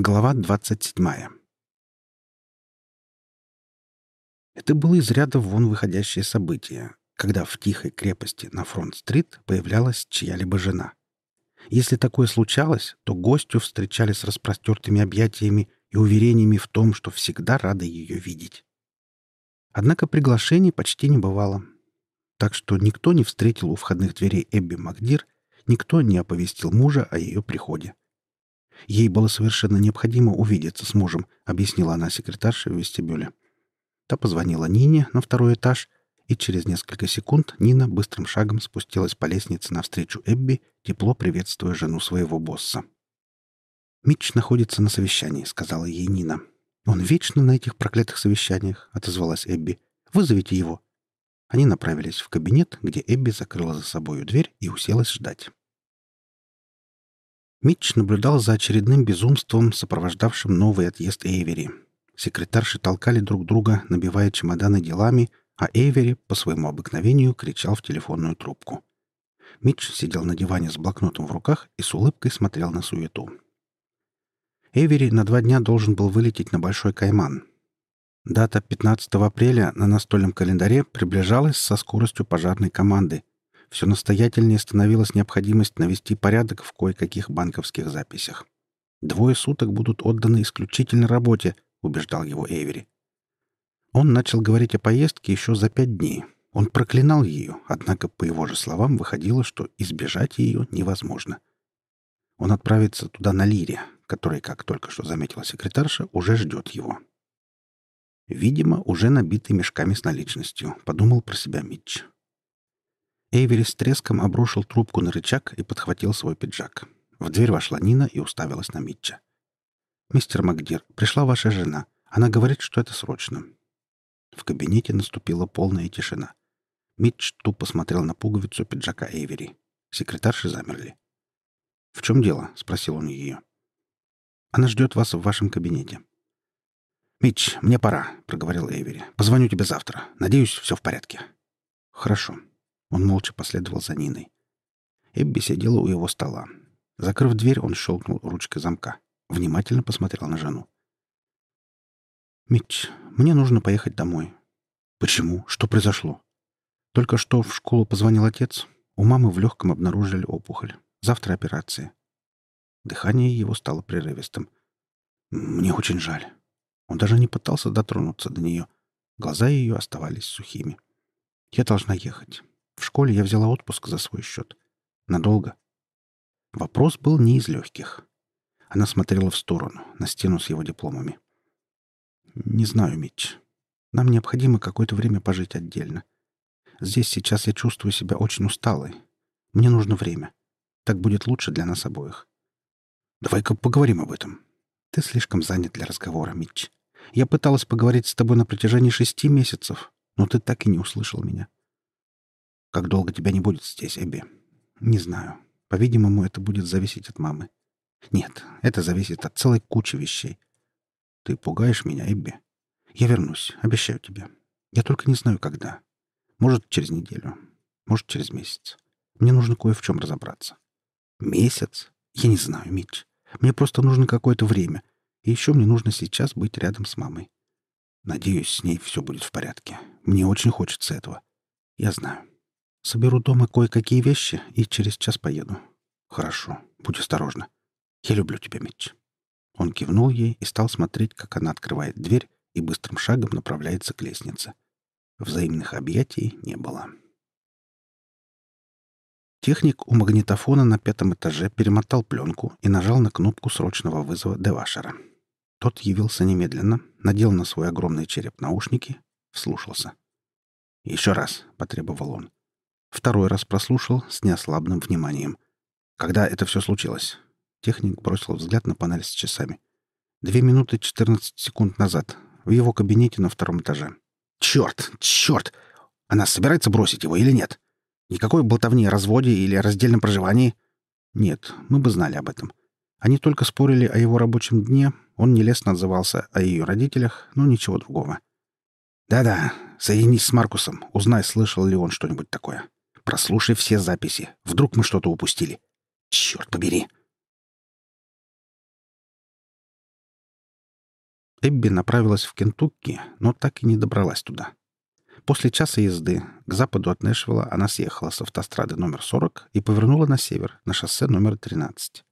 Глава 27. Это было из ряда вон выходящее событие, когда в тихой крепости на Фронт-стрит появлялась чья-либо жена. Если такое случалось, то гостю встречали с распростертыми объятиями и уверениями в том, что всегда рады ее видеть. Однако приглашений почти не бывало, так что никто не встретил у входных дверей Эбби Макдир, никто не оповестил мужа о ее приходе. Ей было совершенно необходимо увидеться с мужем, объяснила она секретарше в вестибюле. Та позвонила Нине на второй этаж, и через несколько секунд Нина быстрым шагом спустилась по лестнице навстречу Эбби, тепло приветствуя жену своего босса. «Митч находится на совещании», — сказала ей Нина. «Он вечно на этих проклятых совещаниях», — отозвалась Эбби. «Вызовите его». Они направились в кабинет, где Эбби закрыла за собою дверь и уселась ждать. Митч наблюдал за очередным безумством, сопровождавшим новый отъезд Эйвери. Секретарши толкали друг друга, набивая чемоданы делами, а Эйвери, по своему обыкновению, кричал в телефонную трубку. Митч сидел на диване с блокнотом в руках и с улыбкой смотрел на суету. Эйвери на два дня должен был вылететь на Большой Кайман. Дата 15 апреля на настольном календаре приближалась со скоростью пожарной команды, все настоятельнее становилась необходимость навести порядок в кое-каких банковских записях. «Двое суток будут отданы исключительно работе», — убеждал его Эйвери. Он начал говорить о поездке еще за пять дней. Он проклинал ее, однако, по его же словам, выходило, что избежать ее невозможно. Он отправится туда на Лире, который, как только что заметила секретарша, уже ждет его. Видимо, уже набитый мешками с наличностью, подумал про себя Митч. Эйвери с треском обрушил трубку на рычаг и подхватил свой пиджак. В дверь вошла Нина и уставилась на Митча. «Мистер Макдир, пришла ваша жена. Она говорит, что это срочно». В кабинете наступила полная тишина. Митч тупо смотрел на пуговицу пиджака Эйвери. Секретарши замерли. «В чем дело?» — спросил он ее. «Она ждет вас в вашем кабинете». «Митч, мне пора», — проговорил Эйвери. «Позвоню тебе завтра. Надеюсь, все в порядке». «Хорошо», он молча последовал за Ниной. Эбби сидела у его стола. Закрыв дверь, он щелкнул ручкой замка. Внимательно посмотрел на жену. «Митч, мне нужно поехать домой». «Почему? Что произошло?» «Только что в школу позвонил отец. У мамы в легком обнаружили опухоль. Завтра операция». Дыхание его стало прерывистым. «Мне очень жаль». Он даже не пытался дотронуться до нее. Глаза ее оставались сухими. «Я должна ехать. В школе я взяла отпуск за свой счет. Надолго. Вопрос был не из легких. Она смотрела в сторону, на стену с его дипломами. «Не знаю, Митч. Нам необходимо какое-то время пожить отдельно. Здесь сейчас я чувствую себя очень усталой. Мне нужно время. Так будет лучше для нас обоих. Давай-ка поговорим об этом. Ты слишком занят для разговора, Митч. Я пыталась поговорить с тобой на протяжении шести месяцев, но ты так и не услышал меня. Как долго тебя не будет здесь, Эбби? Не знаю. По-видимому, это будет зависеть от мамы. Нет, это зависит от целой кучи вещей. Ты пугаешь меня, Эбби. Я вернусь, обещаю тебе. Я только не знаю, когда. Может, через неделю. Может, через месяц. Мне нужно кое в чем разобраться. Месяц? Я не знаю, Митч. Мне просто нужно какое-то время. И еще мне нужно сейчас быть рядом с мамой. Надеюсь, с ней все будет в порядке. Мне очень хочется этого. Я знаю. Соберу дома кое-какие вещи и через час поеду. Хорошо. Будь осторожна. Я люблю тебя, Митч. Он кивнул ей и стал смотреть, как она открывает дверь и быстрым шагом направляется к лестнице. Взаимных объятий не было. Техник у магнитофона на пятом этаже перемотал пленку и нажал на кнопку срочного вызова Девашера. Тот явился немедленно, надел на свой огромный череп наушники, вслушался. «Еще раз», — потребовал он. Второй раз прослушал с неослабным вниманием. Когда это все случилось? Техник бросил взгляд на панель с часами. Две минуты четырнадцать секунд назад. В его кабинете на втором этаже. Черт! Черт! Она собирается бросить его или нет? Никакой болтовни о разводе или о раздельном проживании? Нет, мы бы знали об этом. Они только спорили о его рабочем дне, он нелестно отзывался о ее родителях, но ничего другого. «Да-да, соединись с Маркусом, узнай, слышал ли он что-нибудь такое». Прослушай все записи. Вдруг мы что-то упустили. Черт побери!» Эбби направилась в Кентукки, но так и не добралась туда. После часа езды к западу от Нэшвилла она съехала с автострады номер 40 и повернула на север, на шоссе номер 13.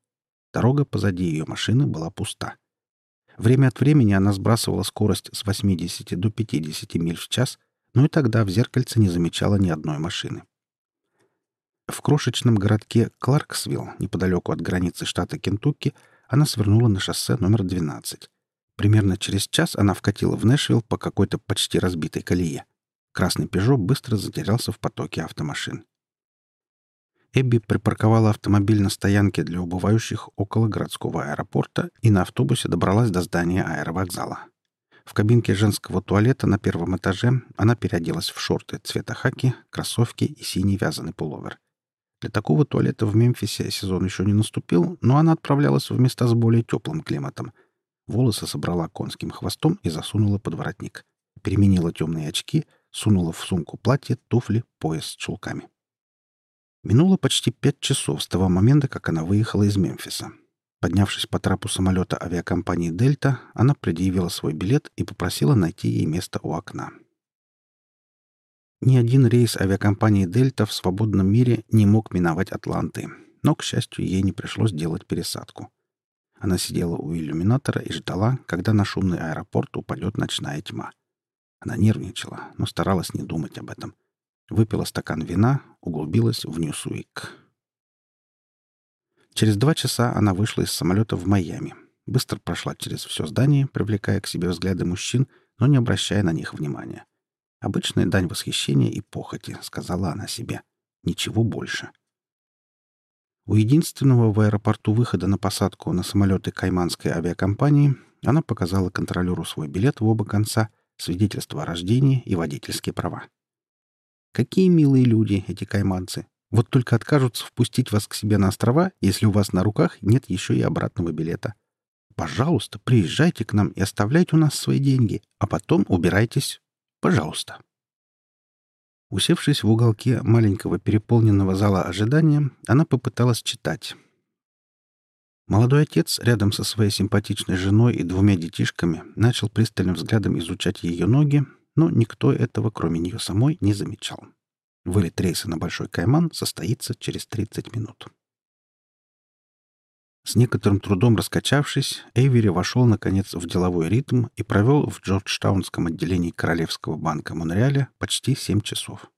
Дорога позади ее машины была пуста. Время от времени она сбрасывала скорость с 80 до 50 миль в час, но и тогда в зеркальце не замечала ни одной машины. В крошечном городке Кларксвилл, неподалеку от границы штата Кентукки, она свернула на шоссе номер 12. Примерно через час она вкатила в Нэшвилл по какой-то почти разбитой колее. Красный «Пежо» быстро затерялся в потоке автомашин. Эбби припарковала автомобиль на стоянке для убывающих около городского аэропорта и на автобусе добралась до здания аэровокзала. В кабинке женского туалета на первом этаже она переоделась в шорты цвета хаки, кроссовки и синий вязаный пуловер. Для такого туалета в Мемфисе сезон еще не наступил, но она отправлялась в места с более теплым климатом. Волосы собрала конским хвостом и засунула под воротник. Переменила темные очки, сунула в сумку платье, туфли, пояс с чулками. Минуло почти пять часов с того момента, как она выехала из Мемфиса. Поднявшись по трапу самолета авиакомпании «Дельта», она предъявила свой билет и попросила найти ей место у окна. Ни один рейс авиакомпании «Дельта» в свободном мире не мог миновать Атланты, но, к счастью, ей не пришлось делать пересадку. Она сидела у иллюминатора и ждала, когда на шумный аэропорт упадет ночная тьма. Она нервничала, но старалась не думать об этом. Выпила стакан вина, углубилась в Ньюсуик. Через два часа она вышла из самолета в Майами. Быстро прошла через все здание, привлекая к себе взгляды мужчин, но не обращая на них внимания. — Обычная дань восхищения и похоти, сказала она себе. Ничего больше. У единственного в аэропорту выхода на посадку на самолеты Кайманской авиакомпании она показала контролеру свой билет в оба конца, свидетельство о рождении и водительские права. Какие милые люди эти кайманцы. Вот только откажутся впустить вас к себе на острова, если у вас на руках нет еще и обратного билета. Пожалуйста, приезжайте к нам и оставляйте у нас свои деньги, а потом убирайтесь Пожалуйста. Усевшись в уголке маленького переполненного зала ожидания, она попыталась читать. Молодой отец рядом со своей симпатичной женой и двумя детишками начал пристальным взглядом изучать ее ноги, но никто этого, кроме нее самой, не замечал. Вылет рейса на Большой Кайман состоится через 30 минут. С некоторым трудом раскачавшись, Эйвери вошел, наконец, в деловой ритм и провел в Джорджтаунском отделении Королевского банка Монреаля почти семь часов.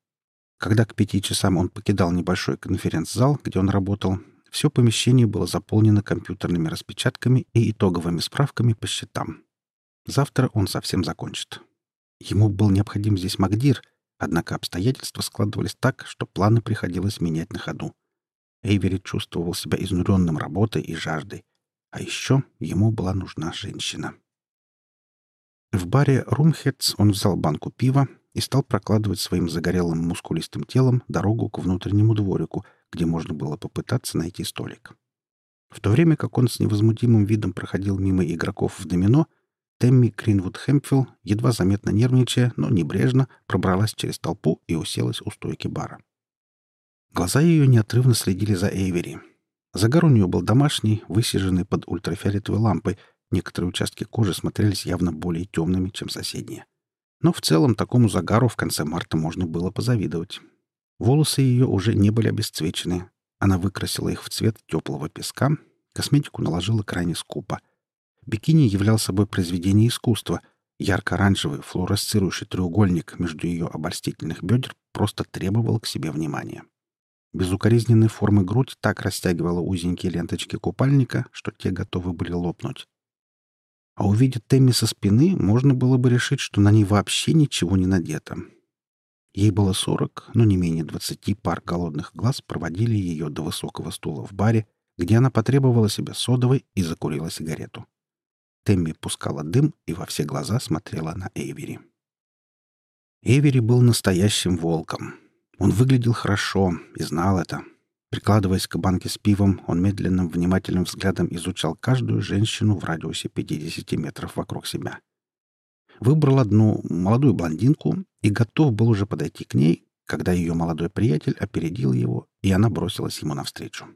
Когда к пяти часам он покидал небольшой конференц-зал, где он работал, все помещение было заполнено компьютерными распечатками и итоговыми справками по счетам. Завтра он совсем закончит. Ему был необходим здесь Магдир, однако обстоятельства складывались так, что планы приходилось менять на ходу. Эйвери чувствовал себя изнуренным работой и жаждой. А еще ему была нужна женщина. В баре «Румхетс» он взял банку пива и стал прокладывать своим загорелым мускулистым телом дорогу к внутреннему дворику, где можно было попытаться найти столик. В то время как он с невозмутимым видом проходил мимо игроков в домино, Тэмми Кринвуд Хэмпфилл, едва заметно нервничая, но небрежно, пробралась через толпу и уселась у стойки бара. Глаза ее неотрывно следили за Эйвери. Загар у нее был домашний, высиженный под ультрафиолетовой лампой. Некоторые участки кожи смотрелись явно более темными, чем соседние. Но в целом такому загару в конце марта можно было позавидовать. Волосы ее уже не были обесцвечены. Она выкрасила их в цвет теплого песка, косметику наложила крайне скупо. Бикини являл собой произведение искусства. Ярко-оранжевый флуоресцирующий треугольник между ее обольстительных бедер просто требовал к себе внимания. Безукоризненной формы грудь так растягивала узенькие ленточки купальника, что те готовы были лопнуть. А увидев Тэмми со спины, можно было бы решить, что на ней вообще ничего не надето. Ей было сорок, но не менее двадцати пар голодных глаз проводили ее до высокого стула в баре, где она потребовала себе содовой и закурила сигарету. Тэмми пускала дым и во все глаза смотрела на Эйвери. Эйвери был настоящим волком — он выглядел хорошо и знал это. Прикладываясь к банке с пивом, он медленным, внимательным взглядом изучал каждую женщину в радиусе 50 метров вокруг себя. Выбрал одну молодую блондинку и готов был уже подойти к ней, когда ее молодой приятель опередил его, и она бросилась ему навстречу.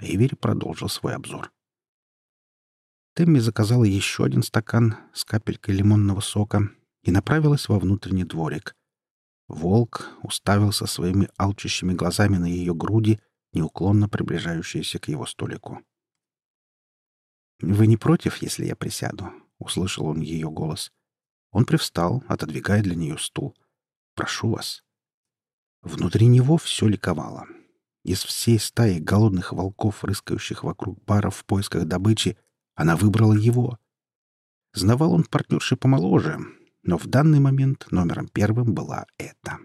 Эйвери продолжил свой обзор. Темми заказала еще один стакан с капелькой лимонного сока и направилась во внутренний дворик. Волк уставился своими алчущими глазами на ее груди, неуклонно приближающиеся к его столику. «Вы не против, если я присяду?» — услышал он ее голос. Он привстал, отодвигая для нее стул. «Прошу вас». Внутри него все ликовало. Из всей стаи голодных волков, рыскающих вокруг бара в поисках добычи, она выбрала его. Знавал он партнерши помоложе, но в данный момент номером первым была эта.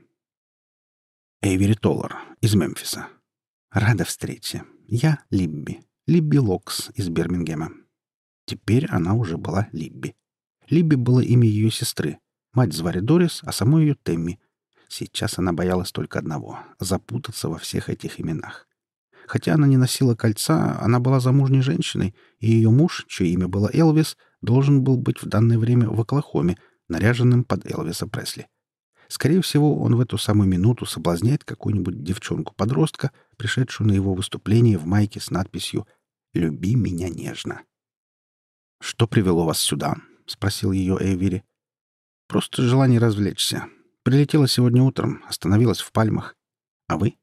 Эйвери Толлар из Мемфиса. Рада встрече. Я Либби. Либби Локс из Бирмингема. Теперь она уже была Либби. Либби было имя ее сестры. Мать звали Дорис, а саму ее Темми. Сейчас она боялась только одного — запутаться во всех этих именах. Хотя она не носила кольца, она была замужней женщиной, и ее муж, чье имя было Элвис, должен был быть в данное время в Оклахоме, наряженным под Элвиса Пресли. Скорее всего, он в эту самую минуту соблазняет какую-нибудь девчонку-подростка, пришедшую на его выступление в майке с надписью «Люби меня нежно». «Что привело вас сюда?» — спросил ее Эйвери. «Просто желание развлечься. Прилетела сегодня утром, остановилась в Пальмах. А вы?»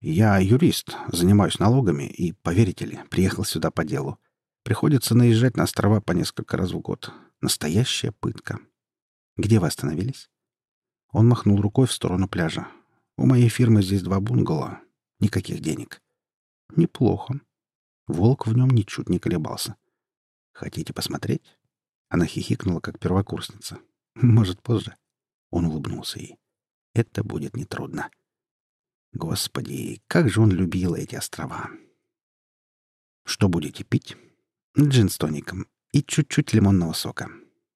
«Я юрист, занимаюсь налогами и, поверите ли, приехал сюда по делу. Приходится наезжать на острова по несколько раз в год. Настоящая пытка. Где вы остановились?» Он махнул рукой в сторону пляжа. «У моей фирмы здесь два бунгало. Никаких денег». «Неплохо». Волк в нем ничуть не колебался. «Хотите посмотреть?» Она хихикнула, как первокурсница. «Может, позже?» Он улыбнулся ей. «Это будет нетрудно». Господи, как же он любил эти острова. «Что будете пить?» «Джин с тоником и чуть-чуть лимонного сока».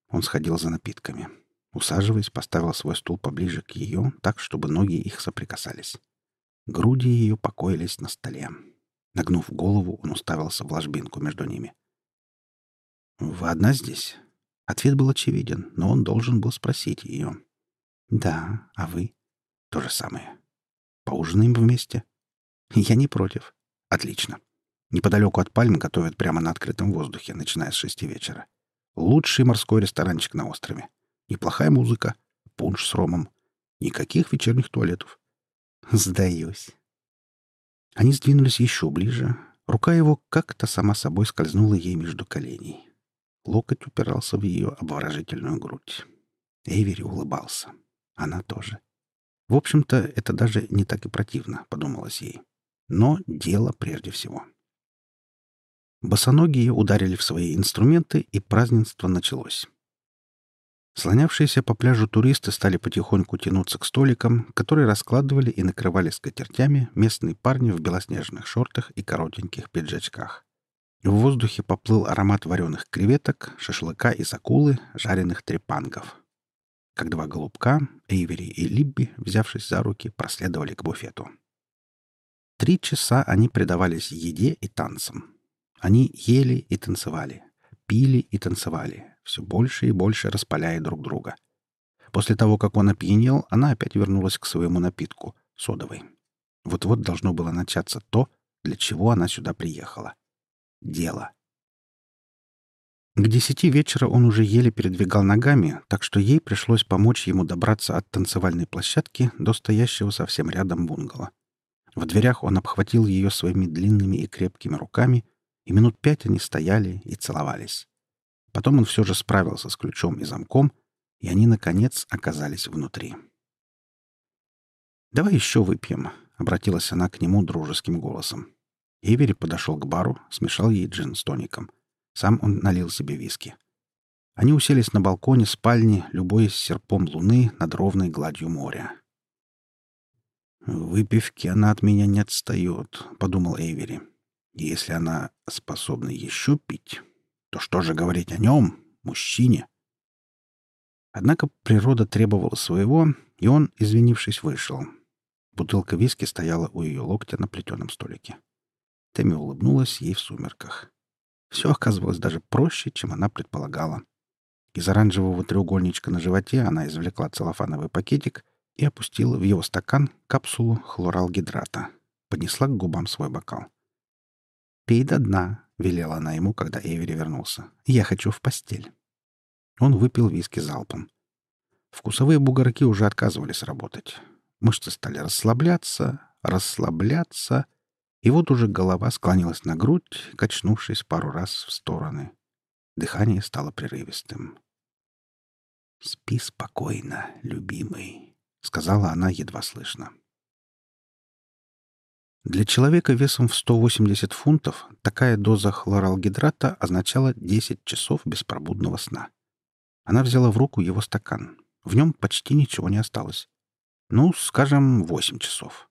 Он сходил за напитками. Усаживаясь, поставил свой стул поближе к ее, так, чтобы ноги их соприкасались. Груди ее покоились на столе. Нагнув голову, он уставился в ложбинку между ними. «Вы одна здесь?» Ответ был очевиден, но он должен был спросить ее. «Да, а вы?» «То же самое. Поужинаем вместе?» «Я не против». «Отлично. Неподалеку от пальм готовят прямо на открытом воздухе, начиная с шести вечера. Лучший морской ресторанчик на острове. Неплохая музыка, пунш с ромом. Никаких вечерних туалетов. Сдаюсь. Они сдвинулись еще ближе. Рука его как-то сама собой скользнула ей между коленей. Локоть упирался в ее обворожительную грудь. Эйвери улыбался. Она тоже. В общем-то, это даже не так и противно, подумалось ей. Но дело прежде всего. Босоногие ударили в свои инструменты, и празднество началось. Слонявшиеся по пляжу туристы стали потихоньку тянуться к столикам, которые раскладывали и накрывали скатертями местные парни в белоснежных шортах и коротеньких пиджачках. В воздухе поплыл аромат вареных креветок, шашлыка из акулы, жареных трепангов. Как два голубка, Эйвери и Либби, взявшись за руки, проследовали к буфету. Три часа они предавались еде и танцам. Они ели и танцевали, пили и танцевали, все больше и больше распаляя друг друга. После того, как он опьянел, она опять вернулась к своему напитку — содовой. Вот-вот должно было начаться то, для чего она сюда приехала. Дело. К десяти вечера он уже еле передвигал ногами, так что ей пришлось помочь ему добраться от танцевальной площадки до стоящего совсем рядом бунгало. В дверях он обхватил ее своими длинными и крепкими руками, и минут пять они стояли и целовались. Потом он все же справился с ключом и замком, и они, наконец, оказались внутри. «Давай еще выпьем», — обратилась она к нему дружеским голосом. Эвери подошел к бару, смешал ей джин с тоником. Сам он налил себе виски. Они уселись на балконе спальни, любуясь серпом луны над ровной гладью моря. «Выпивки она от меня не отстает», — подумал Эйвери. «Если она способна еще пить, то что же говорить о нем, мужчине? Однако природа требовала своего, и он, извинившись, вышел. Бутылка виски стояла у ее локтя на плетеном столике. Тэмми улыбнулась ей в сумерках. Все оказывалось даже проще, чем она предполагала. Из оранжевого треугольничка на животе она извлекла целлофановый пакетик и опустила в его стакан капсулу хлоралгидрата. Поднесла к губам свой бокал. «Пей до дна», велела она ему, когда Эвери вернулся. «Я хочу в постель». Он выпил виски залпом. Вкусовые бугорки уже отказывались работать. Мышцы стали расслабляться, расслабляться, и вот уже голова склонилась на грудь, качнувшись пару раз в стороны. Дыхание стало прерывистым. «Спи спокойно, любимый», — сказала она едва слышно. Для человека весом в 180 фунтов такая доза хлоралгидрата означала 10 часов беспробудного сна. Она взяла в руку его стакан. В нем почти ничего не осталось. Ну, скажем, 8 часов.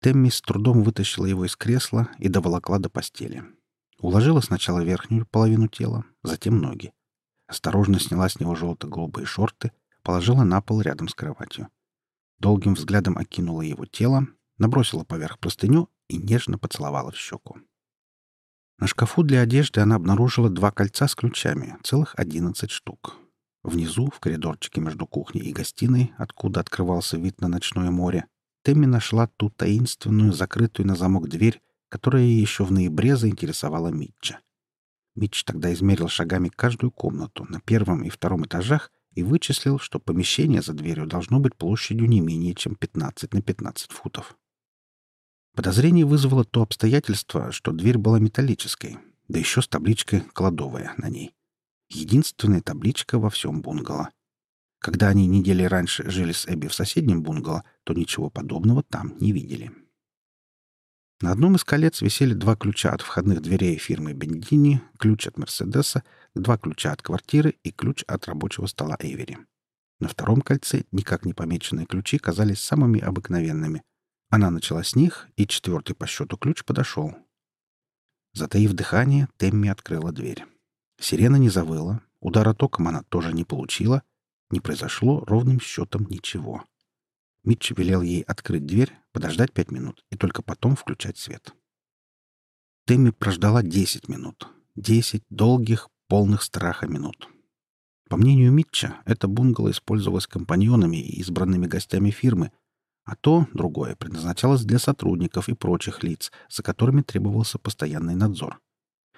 Темми с трудом вытащила его из кресла и доволокла до постели. Уложила сначала верхнюю половину тела, затем ноги. Осторожно сняла с него желто-голубые шорты, положила на пол рядом с кроватью. Долгим взглядом окинула его тело, набросила поверх простыню и нежно поцеловала в щеку. На шкафу для одежды она обнаружила два кольца с ключами, целых одиннадцать штук. Внизу, в коридорчике между кухней и гостиной, откуда открывался вид на ночное море, Тэмми нашла ту таинственную, закрытую на замок дверь, которая еще в ноябре заинтересовала Митча. Митч тогда измерил шагами каждую комнату на первом и втором этажах и вычислил, что помещение за дверью должно быть площадью не менее чем 15 на 15 футов. Подозрение вызвало то обстоятельство, что дверь была металлической, да еще с табличкой «кладовая» на ней. Единственная табличка во всем бунгало. Когда они недели раньше жили с Эбби в соседнем бунгало, то ничего подобного там не видели. На одном из колец висели два ключа от входных дверей фирмы Бендини, ключ от Мерседеса, два ключа от квартиры и ключ от рабочего стола Эйвери. На втором кольце никак не помеченные ключи казались самыми обыкновенными, она начала с них, и четвертый по счету ключ подошел. Затаив дыхание, Темми открыла дверь. Сирена не завыла, удара током она тоже не получила. Не произошло ровным счетом ничего. Митч велел ей открыть дверь, подождать пять минут и только потом включать свет. Тэмми прождала десять минут. Десять долгих, полных страха минут. По мнению Митча, это бунгало использовалось компаньонами и избранными гостями фирмы, а то, другое, предназначалось для сотрудников и прочих лиц, за которыми требовался постоянный надзор.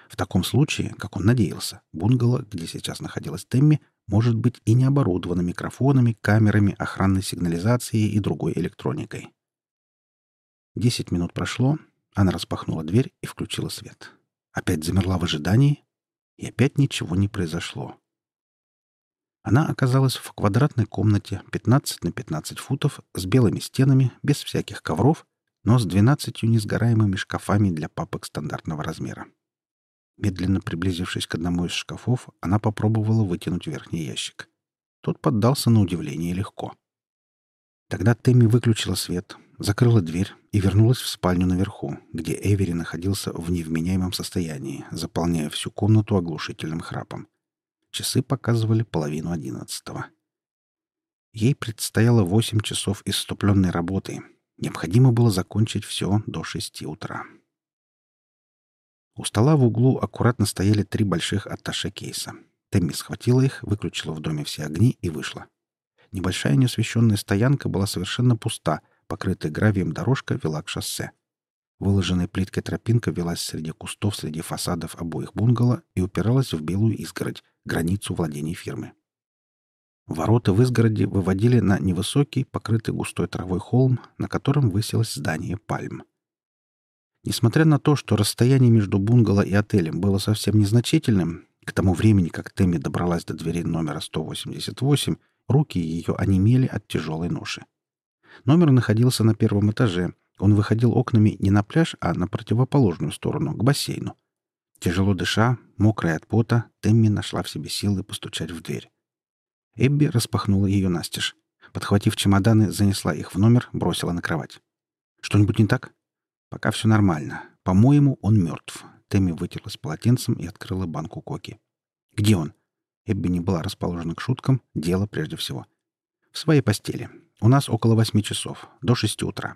В таком случае, как он надеялся, бунгало, где сейчас находилась Темми, может быть и не оборудовано микрофонами, камерами, охранной сигнализацией и другой электроникой. Десять минут прошло, она распахнула дверь и включила свет. Опять замерла в ожидании, и опять ничего не произошло. Она оказалась в квадратной комнате 15 на 15 футов с белыми стенами, без всяких ковров, но с 12 несгораемыми шкафами для папок стандартного размера. Медленно приблизившись к одному из шкафов, она попробовала вытянуть верхний ящик. Тот поддался на удивление легко. Тогда Тэмми выключила свет, закрыла дверь и вернулась в спальню наверху, где Эвери находился в невменяемом состоянии, заполняя всю комнату оглушительным храпом. Часы показывали половину одиннадцатого. Ей предстояло восемь часов исступленной работы. Необходимо было закончить все до шести утра. У стола в углу аккуратно стояли три больших атташе кейса. Тэмми схватила их, выключила в доме все огни и вышла. Небольшая неосвещенная стоянка была совершенно пуста, покрытая гравием дорожка вела к шоссе. Выложенная плиткой тропинка велась среди кустов среди фасадов обоих бунгало и упиралась в белую изгородь, границу владений фирмы. Ворота в изгороде выводили на невысокий, покрытый густой травой холм, на котором высилось здание пальм. Несмотря на то, что расстояние между бунгало и отелем было совсем незначительным, к тому времени, как Тэмми добралась до двери номера 188, руки ее онемели от тяжелой ноши. Номер находился на первом этаже, он выходил окнами не на пляж, а на противоположную сторону, к бассейну. Тяжело дыша, мокрая от пота, Темми нашла в себе силы постучать в дверь. Эбби распахнула ее настежь. Подхватив чемоданы, занесла их в номер, бросила на кровать. «Что-нибудь не так?» «Пока все нормально. По-моему, он мертв». Тэмми вытерлась полотенцем и открыла банку коки. «Где он?» Эбби не была расположена к шуткам, дело прежде всего. «В своей постели. У нас около восьми часов, до шести утра.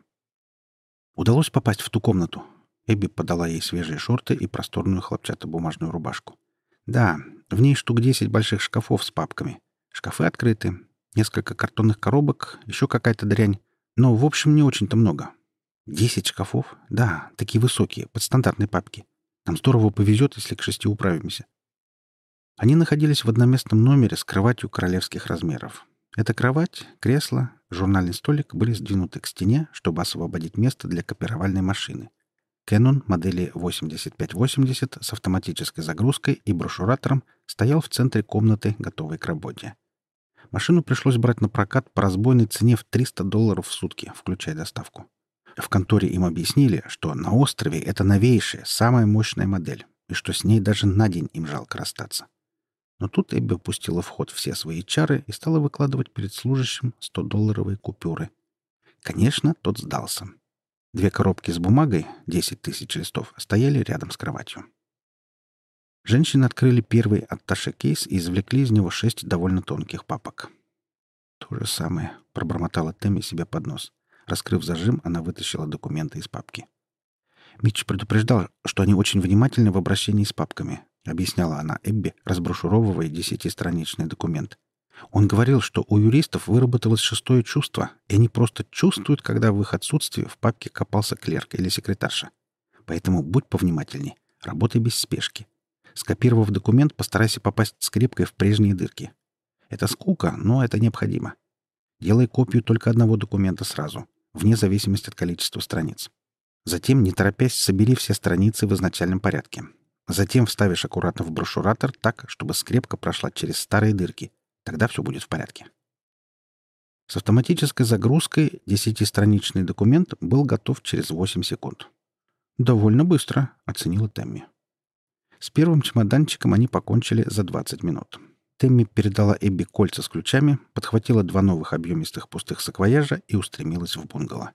Удалось попасть в ту комнату. Эбби подала ей свежие шорты и просторную хлопчатобумажную рубашку. Да, в ней штук десять больших шкафов с папками. Шкафы открыты, несколько картонных коробок, еще какая-то дрянь. Но, в общем, не очень-то много. Десять шкафов? Да, такие высокие, под стандартные папки. Нам здорово повезет, если к шести управимся. Они находились в одноместном номере с кроватью королевских размеров. Эта кровать, кресло, журнальный столик были сдвинуты к стене, чтобы освободить место для копировальной машины. Canon модели 8580 с автоматической загрузкой и брошюратором стоял в центре комнаты, готовый к работе. Машину пришлось брать на прокат по разбойной цене в 300 долларов в сутки, включая доставку. В конторе им объяснили, что на острове это новейшая, самая мощная модель, и что с ней даже на день им жалко расстаться. Но тут Эбби пустила в ход все свои чары и стала выкладывать перед служащим 100-долларовые купюры. Конечно, тот сдался. Две коробки с бумагой, 10 тысяч листов, стояли рядом с кроватью. Женщины открыли первый атташе-кейс и извлекли из него шесть довольно тонких папок. «То же самое», — пробормотала Тэмми себе под нос. Раскрыв зажим, она вытащила документы из папки. Митч предупреждал, что они очень внимательны в обращении с папками, объясняла она Эбби, разброшуровывая десятистраничный документ. Он говорил, что у юристов выработалось шестое чувство, и они просто чувствуют, когда в их отсутствии в папке копался клерк или секретарша. Поэтому будь повнимательней, работай без спешки. Скопировав документ, постарайся попасть скрепкой в прежние дырки. Это скука, но это необходимо. Делай копию только одного документа сразу, вне зависимости от количества страниц. Затем, не торопясь, собери все страницы в изначальном порядке. Затем вставишь аккуратно в брошюратор так, чтобы скрепка прошла через старые дырки. Тогда все будет в порядке. С автоматической загрузкой десятистраничный документ был готов через 8 секунд. «Довольно быстро», — оценила Тэмми. С первым чемоданчиком они покончили за 20 минут. Тэмми передала Эбби кольца с ключами, подхватила два новых объемистых пустых саквояжа и устремилась в бунгало.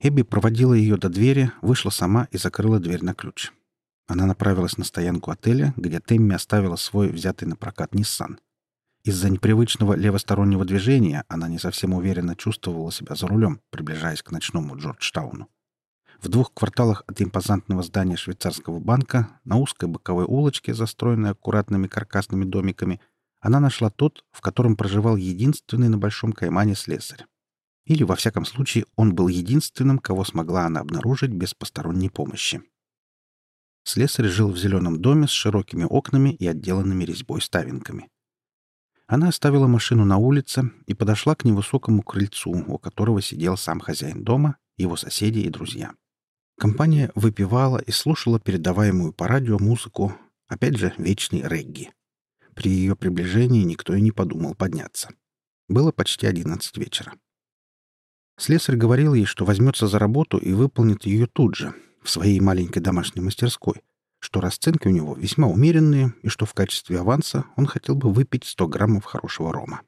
Эбби проводила ее до двери, вышла сама и закрыла дверь на ключ. Она направилась на стоянку отеля, где Тэмми оставила свой взятый на прокат Ниссан. Из-за непривычного левостороннего движения она не совсем уверенно чувствовала себя за рулем, приближаясь к ночному Джорджтауну. В двух кварталах от импозантного здания швейцарского банка, на узкой боковой улочке, застроенной аккуратными каркасными домиками, она нашла тот, в котором проживал единственный на Большом Каймане слесарь. Или, во всяком случае, он был единственным, кого смогла она обнаружить без посторонней помощи. Слесарь жил в зеленом доме с широкими окнами и отделанными резьбой ставинками. Она оставила машину на улице и подошла к невысокому крыльцу, у которого сидел сам хозяин дома, его соседи и друзья. Компания выпивала и слушала передаваемую по радио музыку, опять же, вечный регги. При ее приближении никто и не подумал подняться. Было почти одиннадцать вечера. Слесарь говорил ей, что возьмется за работу и выполнит ее тут же, в своей маленькой домашней мастерской, что расценки у него весьма умеренные и что в качестве аванса он хотел бы выпить 100 граммов хорошего рома.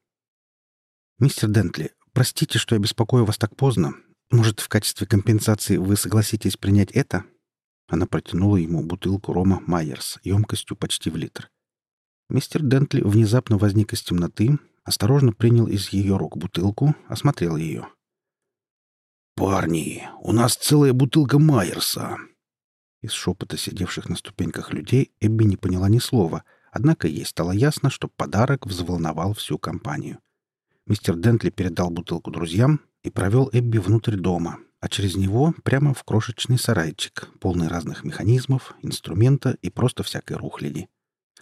«Мистер Дентли, простите, что я беспокою вас так поздно. Может, в качестве компенсации вы согласитесь принять это?» Она протянула ему бутылку рома «Майерс» емкостью почти в литр. Мистер Дентли внезапно возник из темноты, осторожно принял из ее рук бутылку, осмотрел ее. «Парни, у нас целая бутылка Майерса!» Из шепота сидевших на ступеньках людей Эбби не поняла ни слова, однако ей стало ясно, что подарок взволновал всю компанию. Мистер Дентли передал бутылку друзьям и провел Эбби внутрь дома, а через него прямо в крошечный сарайчик, полный разных механизмов, инструмента и просто всякой рухляди.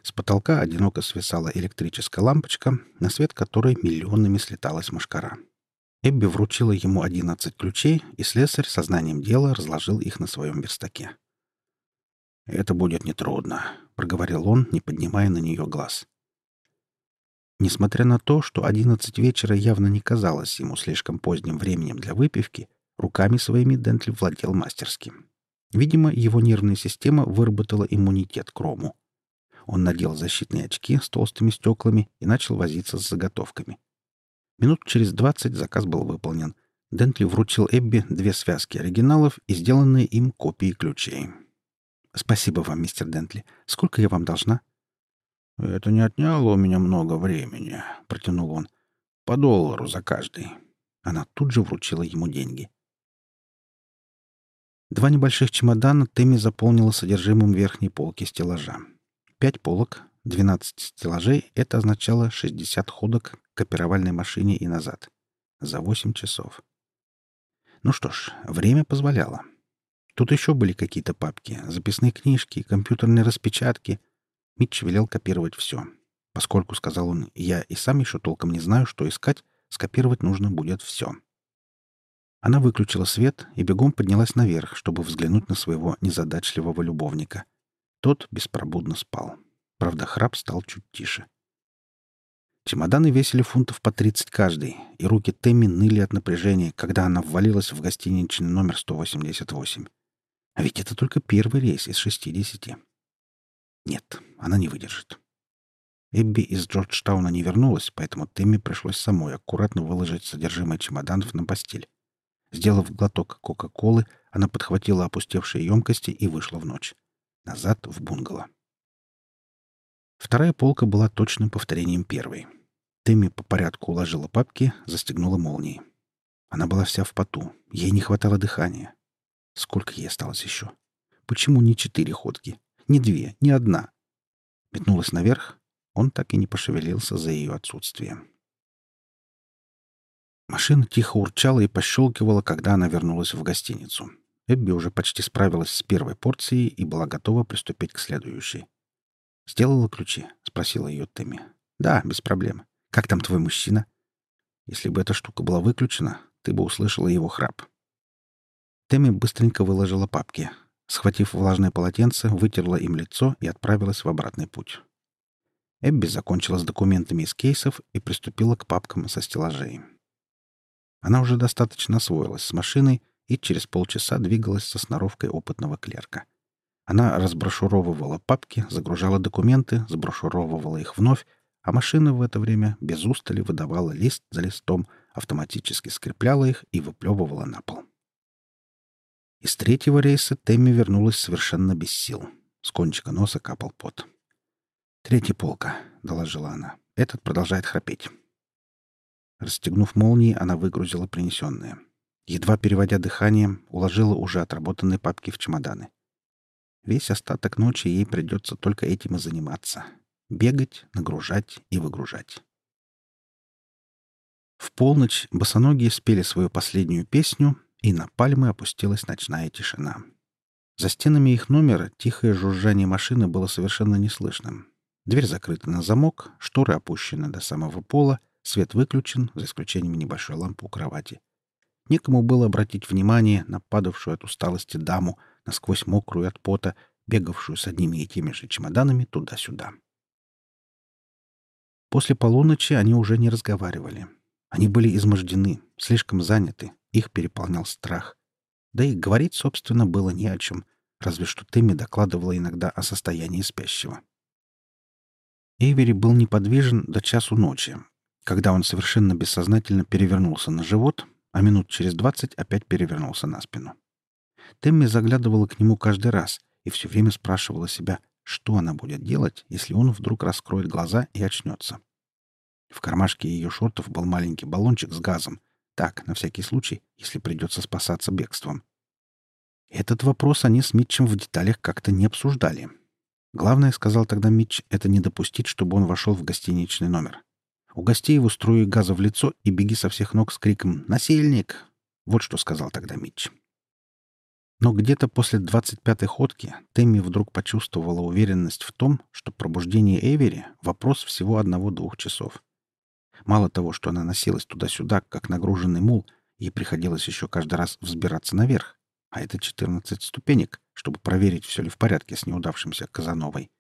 С потолка одиноко свисала электрическая лампочка, на свет которой миллионами слеталась мошкара. Эбби вручила ему одиннадцать ключей, и слесарь сознанием дела разложил их на своем верстаке. «Это будет нетрудно», — проговорил он, не поднимая на нее глаз. Несмотря на то, что одиннадцать вечера явно не казалось ему слишком поздним временем для выпивки, руками своими Дентли владел мастерски. Видимо, его нервная система выработала иммунитет к рому. Он надел защитные очки с толстыми стеклами и начал возиться с заготовками. Минут через двадцать заказ был выполнен. Дентли вручил Эбби две связки оригиналов и сделанные им копии ключей. «Спасибо вам, мистер Дентли. Сколько я вам должна?» «Это не отняло у меня много времени», — протянул он. «По доллару за каждый». Она тут же вручила ему деньги. Два небольших чемодана Тэмми заполнила содержимым верхней полки стеллажа. Пять полок, 12 стеллажей — это означало 60 ходок к копировальной машине и назад. За 8 часов. Ну что ж, время позволяло. Тут еще были какие-то папки, записные книжки, компьютерные распечатки. Митч велел копировать все. Поскольку, сказал он, я и сам еще толком не знаю, что искать, скопировать нужно будет все. Она выключила свет и бегом поднялась наверх, чтобы взглянуть на своего незадачливого любовника. Тот беспробудно спал. Правда, храп стал чуть тише. Чемоданы весили фунтов по 30 каждый, и руки Тэмми ныли от напряжения, когда она ввалилась в гостиничный номер 188. А ведь это только первый рейс из 60. Нет, она не выдержит. Эбби из Джорджтауна не вернулась, поэтому Тэмми пришлось самой аккуратно выложить содержимое чемоданов на постель. Сделав глоток Кока-Колы, она подхватила опустевшие емкости и вышла в ночь. Назад в бунгало. Вторая полка была точным повторением первой. Тэмми по порядку уложила папки, застегнула молнии. Она была вся в поту. Ей не хватало дыхания. Сколько ей осталось еще? Почему не четыре ходки? Не две, не одна? Метнулась наверх. Он так и не пошевелился за ее отсутствием. Машина тихо урчала и пощелкивала, когда она вернулась в гостиницу. Эбби уже почти справилась с первой порцией и была готова приступить к следующей. «Сделала ключи?» — спросила ее Тэмми. «Да, без проблем. Как там твой мужчина?» «Если бы эта штука была выключена, ты бы услышала его храп». Тэмми быстренько выложила папки. Схватив влажное полотенце, вытерла им лицо и отправилась в обратный путь. Эбби закончила с документами из кейсов и приступила к папкам со стеллажей. Она уже достаточно освоилась с машиной и через полчаса двигалась со сноровкой опытного клерка. Она разброшуровывала папки, загружала документы, сброшуровывала их вновь, а машина в это время без устали выдавала лист за листом, автоматически скрепляла их и выплевывала на пол. Из третьего рейса Тэмми вернулась совершенно без сил. С кончика носа капал пот. «Третья полка», — доложила она. «Этот продолжает храпеть». Расстегнув молнии, она выгрузила принесенное. Едва переводя дыхание, уложила уже отработанные папки в чемоданы. Весь остаток ночи ей придется только этим и заниматься. Бегать, нагружать и выгружать. В полночь босоногие спели свою последнюю песню, и на пальмы опустилась ночная тишина. За стенами их номера тихое жужжание машины было совершенно неслышным. Дверь закрыта на замок, шторы опущены до самого пола, Свет выключен, за исключением небольшой лампы у кровати. Некому было обратить внимание на падавшую от усталости даму, насквозь мокрую от пота, бегавшую с одними и теми же чемоданами туда-сюда. После полуночи они уже не разговаривали. Они были измождены, слишком заняты, их переполнял страх. Да и говорить, собственно, было не о чем, разве что Тэмми докладывала иногда о состоянии спящего. Эйвери был неподвижен до часу ночи, когда он совершенно бессознательно перевернулся на живот, а минут через двадцать опять перевернулся на спину. Темми заглядывала к нему каждый раз и все время спрашивала себя, что она будет делать, если он вдруг раскроет глаза и очнется. В кармашке ее шортов был маленький баллончик с газом. Так, на всякий случай, если придется спасаться бегством. Этот вопрос они с Митчем в деталях как-то не обсуждали. Главное, сказал тогда Митч, это не допустить, чтобы он вошел в гостиничный номер. У гостей его струи газа в лицо и беги со всех ног с криком «Насильник!» Вот что сказал тогда Митч. Но где-то после двадцать пятой ходки Тэмми вдруг почувствовала уверенность в том, что пробуждение Эвери — вопрос всего одного-двух часов. Мало того, что она носилась туда-сюда, как нагруженный мул, ей приходилось еще каждый раз взбираться наверх, а это четырнадцать ступенек, чтобы проверить, все ли в порядке с неудавшимся Казановой.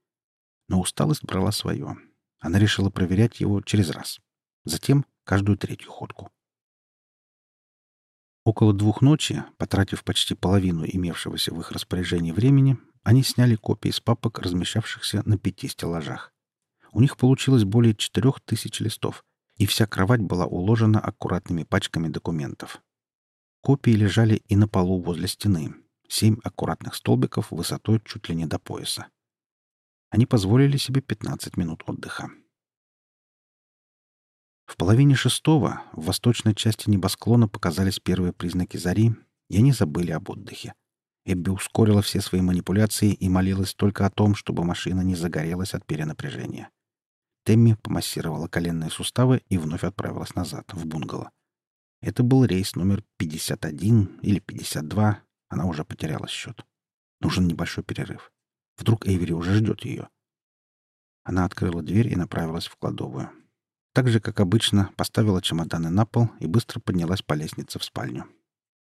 Но усталость брала свое, она решила проверять его через раз. Затем каждую третью ходку. Около двух ночи, потратив почти половину имевшегося в их распоряжении времени, они сняли копии с папок, размещавшихся на пяти стеллажах. У них получилось более четырех тысяч листов, и вся кровать была уложена аккуратными пачками документов. Копии лежали и на полу возле стены. Семь аккуратных столбиков высотой чуть ли не до пояса. Они позволили себе 15 минут отдыха. В половине шестого в восточной части небосклона показались первые признаки зари, и они забыли об отдыхе. Эбби ускорила все свои манипуляции и молилась только о том, чтобы машина не загорелась от перенапряжения. Темми помассировала коленные суставы и вновь отправилась назад, в бунгало. Это был рейс номер 51 или 52, Она уже потеряла счет. Нужен небольшой перерыв. Вдруг Эйвери уже ждет ее. Она открыла дверь и направилась в кладовую. Так же, как обычно, поставила чемоданы на пол и быстро поднялась по лестнице в спальню.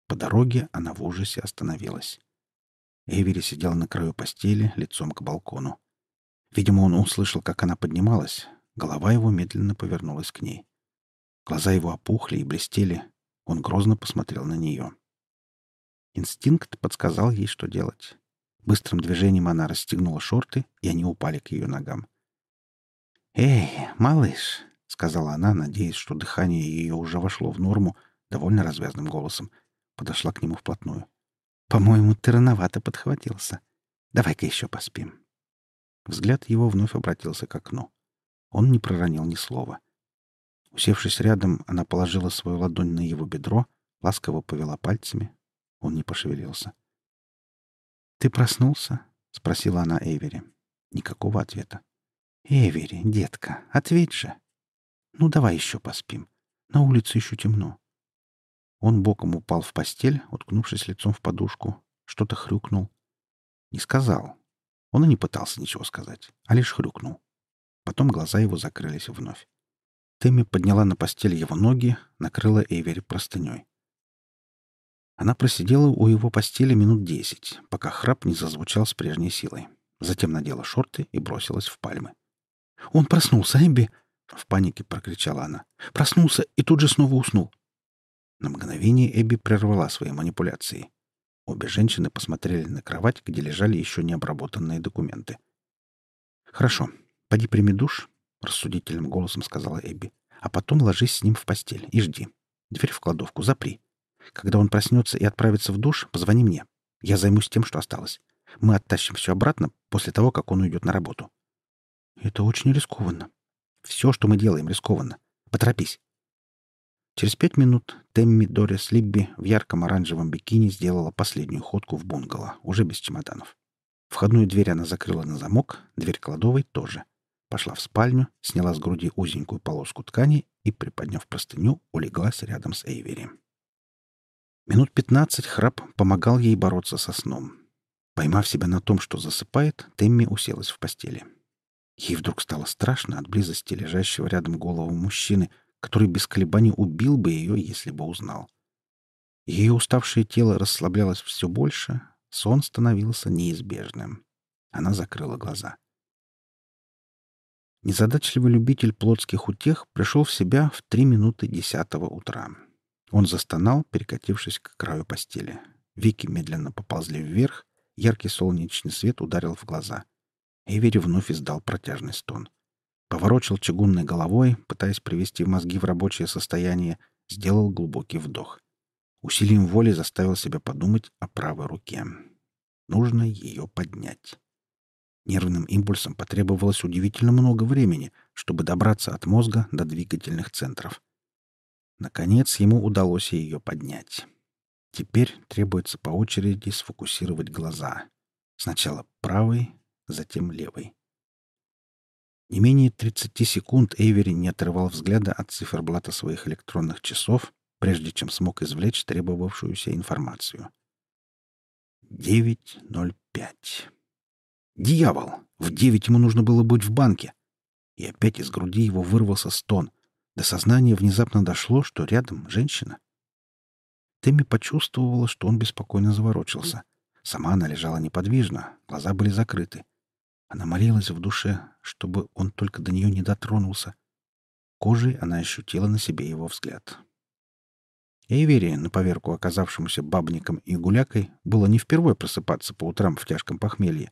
По дороге она в ужасе остановилась. Эйвери сидела на краю постели, лицом к балкону. Видимо, он услышал, как она поднималась. Голова его медленно повернулась к ней. Глаза его опухли и блестели. Он грозно посмотрел на нее. Инстинкт подсказал ей, что делать. Быстрым движением она расстегнула шорты, и они упали к ее ногам. «Эй, малыш!» — сказала она, надеясь, что дыхание ее уже вошло в норму, довольно развязным голосом. Подошла к нему вплотную. «По-моему, ты рановато подхватился. Давай-ка еще поспим». Взгляд его вновь обратился к окну. Он не проронил ни слова. Усевшись рядом, она положила свою ладонь на его бедро, ласково повела пальцами, он не пошевелился. «Ты проснулся?» — спросила она Эйвери. Никакого ответа. «Эйвери, детка, ответь же. Ну, давай еще поспим. На улице еще темно». Он боком упал в постель, уткнувшись лицом в подушку. Что-то хрюкнул. Не сказал. Он и не пытался ничего сказать, а лишь хрюкнул. Потом глаза его закрылись вновь. Тэмми подняла на постель его ноги, накрыла Эйвери простыней. Она просидела у его постели минут десять, пока храп не зазвучал с прежней силой. Затем надела шорты и бросилась в пальмы. «Он проснулся, Эбби!» — в панике прокричала она. «Проснулся и тут же снова уснул». На мгновение Эбби прервала свои манипуляции. Обе женщины посмотрели на кровать, где лежали еще необработанные документы. «Хорошо, поди прими душ», — рассудительным голосом сказала Эбби. «А потом ложись с ним в постель и жди. Дверь в кладовку запри. Когда он проснется и отправится в душ, позвони мне. Я займусь тем, что осталось. Мы оттащим все обратно после того, как он уйдет на работу. Это очень рискованно. Все, что мы делаем, рискованно. Поторопись. Через пять минут Темми Дорис Либби в ярком оранжевом бикини сделала последнюю ходку в бунгало, уже без чемоданов. Входную дверь она закрыла на замок, дверь кладовой тоже. Пошла в спальню, сняла с груди узенькую полоску ткани и, приподняв простыню, улеглась рядом с Эйвери. Минут пятнадцать храп помогал ей бороться со сном. Поймав себя на том, что засыпает, Темми уселась в постели. Ей вдруг стало страшно от близости лежащего рядом голову мужчины, который без колебаний убил бы ее, если бы узнал. Ее уставшее тело расслаблялось все больше, сон становился неизбежным. Она закрыла глаза. Незадачливый любитель плотских утех пришел в себя в три минуты десятого утра. Он застонал, перекатившись к краю постели. Вики медленно поползли вверх, яркий солнечный свет ударил в глаза. Эвери вновь издал протяжный стон. Поворочил чугунной головой, пытаясь привести мозги в рабочее состояние, сделал глубокий вдох. Усилием воли заставил себя подумать о правой руке. Нужно ее поднять. Нервным импульсом потребовалось удивительно много времени, чтобы добраться от мозга до двигательных центров. Наконец ему удалось ее поднять. Теперь требуется по очереди сфокусировать глаза. Сначала правый, затем левый. Не менее 30 секунд Эйвери не отрывал взгляда от циферблата своих электронных часов, прежде чем смог извлечь требовавшуюся информацию. 9.05. Дьявол! В девять ему нужно было быть в банке. И опять из груди его вырвался стон. До сознания внезапно дошло, что рядом женщина. Тэмми почувствовала, что он беспокойно заворочился. Сама она лежала неподвижно, глаза были закрыты. Она молилась в душе, чтобы он только до нее не дотронулся. Кожей она ощутила на себе его взгляд. Эйвери, на поверку оказавшемуся бабником и гулякой, было не впервые просыпаться по утрам в тяжком похмелье,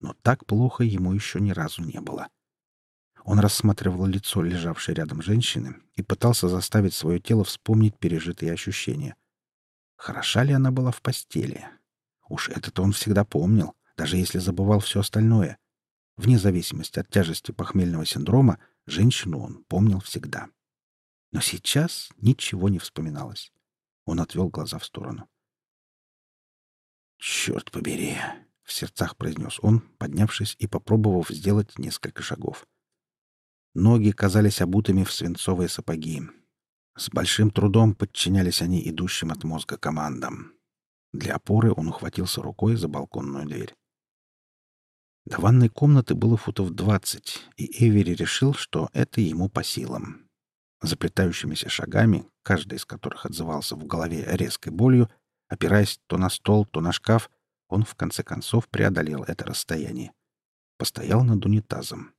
но так плохо ему еще ни разу не было. — он рассматривал лицо лежавшей рядом женщины и пытался заставить свое тело вспомнить пережитые ощущения. Хороша ли она была в постели? Уж это-то он всегда помнил, даже если забывал все остальное. Вне зависимости от тяжести похмельного синдрома, женщину он помнил всегда. Но сейчас ничего не вспоминалось. Он отвел глаза в сторону. «Черт побери!» — в сердцах произнес он, поднявшись и попробовав сделать несколько шагов. Ноги казались обутыми в свинцовые сапоги. С большим трудом подчинялись они идущим от мозга командам. Для опоры он ухватился рукой за балконную дверь. До ванной комнаты было футов двадцать, и Эвери решил, что это ему по силам. Заплетающимися шагами, каждый из которых отзывался в голове резкой болью, опираясь то на стол, то на шкаф, он в конце концов преодолел это расстояние. Постоял над унитазом.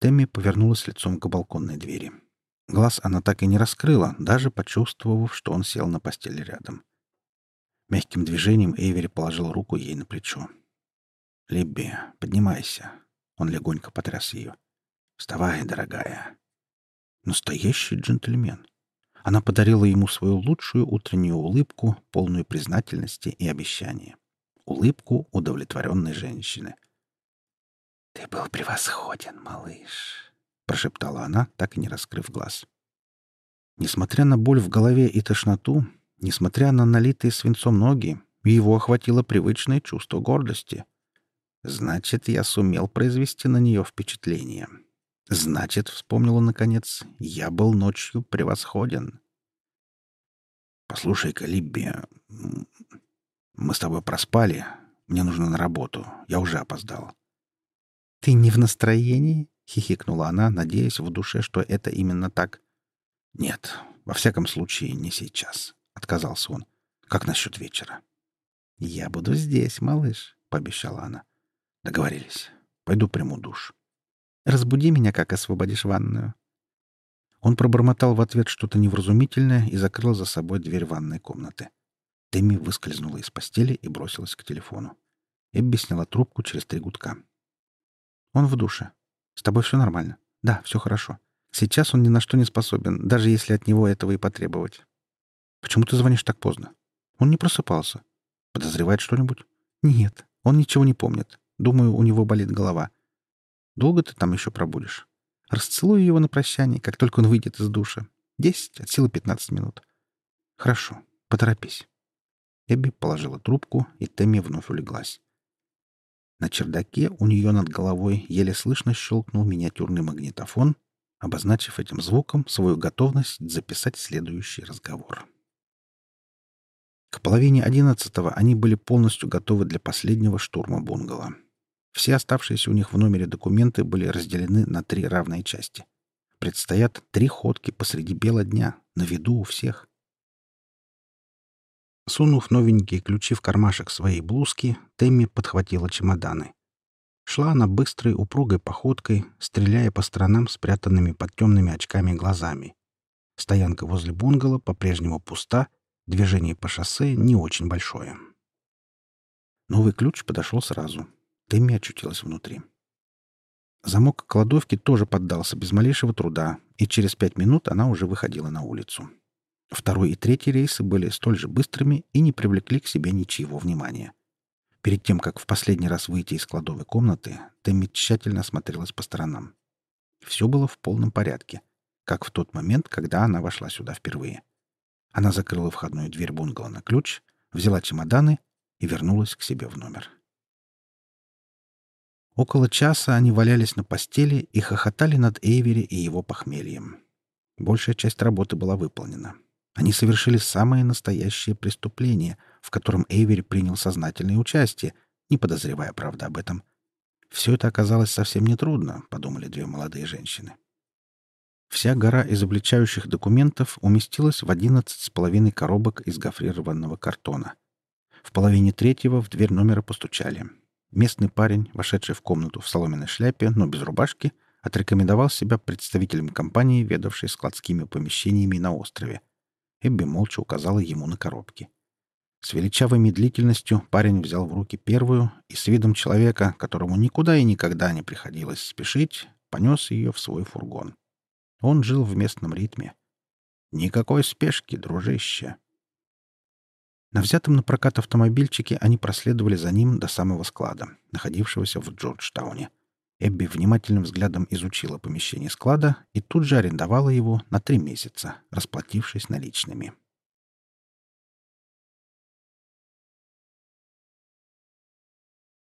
Тэмми повернулась лицом к балконной двери. Глаз она так и не раскрыла, даже почувствовав, что он сел на постели рядом. Мягким движением Эйвери положил руку ей на плечо. «Либби, поднимайся». Он легонько потряс ее. «Вставай, дорогая». Настоящий джентльмен. Она подарила ему свою лучшую утреннюю улыбку, полную признательности и обещания. Улыбку удовлетворенной женщины. «Ты был превосходен, малыш», — прошептала она, так и не раскрыв глаз. Несмотря на боль в голове и тошноту, несмотря на налитые свинцом ноги, его охватило привычное чувство гордости — Значит, я сумел произвести на нее впечатление. Значит, вспомнил он наконец, я был ночью превосходен. Послушай-ка, Либби, мы с тобой проспали. Мне нужно на работу. Я уже опоздал. Ты не в настроении? хихикнула она, надеясь в душе, что это именно так. Нет, во всяком случае, не сейчас, отказался он. Как насчет вечера? Я буду здесь, малыш, пообещала она. Договорились. Пойду приму душ. Разбуди меня, как освободишь ванную. Он пробормотал в ответ что-то невразумительное и закрыл за собой дверь ванной комнаты. Тэмми выскользнула из постели и бросилась к телефону. Эбби сняла трубку через три гудка. «Он в душе. С тобой все нормально?» «Да, все хорошо. Сейчас он ни на что не способен, даже если от него этого и потребовать». «Почему ты звонишь так поздно?» «Он не просыпался. Подозревает что-нибудь?» «Нет, он ничего не помнит. Думаю, у него болит голова. Долго ты там еще пробудешь? Расцелую его на прощание, как только он выйдет из душа. Десять, от силы пятнадцать минут. Хорошо, поторопись. Эбби положила трубку, и Тэмми вновь улеглась. На чердаке у нее над головой еле слышно щелкнул миниатюрный магнитофон, обозначив этим звуком свою готовность записать следующий разговор. К половине одиннадцатого они были полностью готовы для последнего штурма бунгало. Все оставшиеся у них в номере документы были разделены на три равные части. Предстоят три ходки посреди бела дня, на виду у всех. Сунув новенькие ключи в кармашек своей блузки, Тэмми подхватила чемоданы. Шла она быстрой, упругой походкой, стреляя по сторонам спрятанными под темными очками глазами. Стоянка возле бунгало по-прежнему пуста, движение по шоссе не очень большое. Новый ключ подошел сразу. Тэмми очутилась внутри. Замок кладовки тоже поддался без малейшего труда, и через пять минут она уже выходила на улицу. Второй и третий рейсы были столь же быстрыми и не привлекли к себе ничьего внимания. Перед тем, как в последний раз выйти из кладовой комнаты, Тэмми тщательно осмотрелась по сторонам. Все было в полном порядке, как в тот момент, когда она вошла сюда впервые. Она закрыла входную дверь бунгало на ключ, взяла чемоданы и вернулась к себе в номер. Около часа они валялись на постели и хохотали над Эйвери и его похмельем. Большая часть работы была выполнена. Они совершили самое настоящее преступление, в котором Эйвери принял сознательное участие, не подозревая, правда, об этом. Все это оказалось совсем нетрудно, подумали две молодые женщины. Вся гора изобличающих документов уместилась в одиннадцать с половиной коробок из гофрированного картона. В половине третьего в дверь номера постучали. Местный парень, вошедший в комнату в соломенной шляпе, но без рубашки, отрекомендовал себя представителем компании, ведавшей складскими помещениями на острове. Эбби молча указала ему на коробки. С величавой медлительностью парень взял в руки первую и с видом человека, которому никуда и никогда не приходилось спешить, понес ее в свой фургон. Он жил в местном ритме. Никакой спешки, дружище. На взятом на прокат автомобильчике они проследовали за ним до самого склада, находившегося в Джорджтауне. Эбби внимательным взглядом изучила помещение склада и тут же арендовала его на три месяца, расплатившись наличными.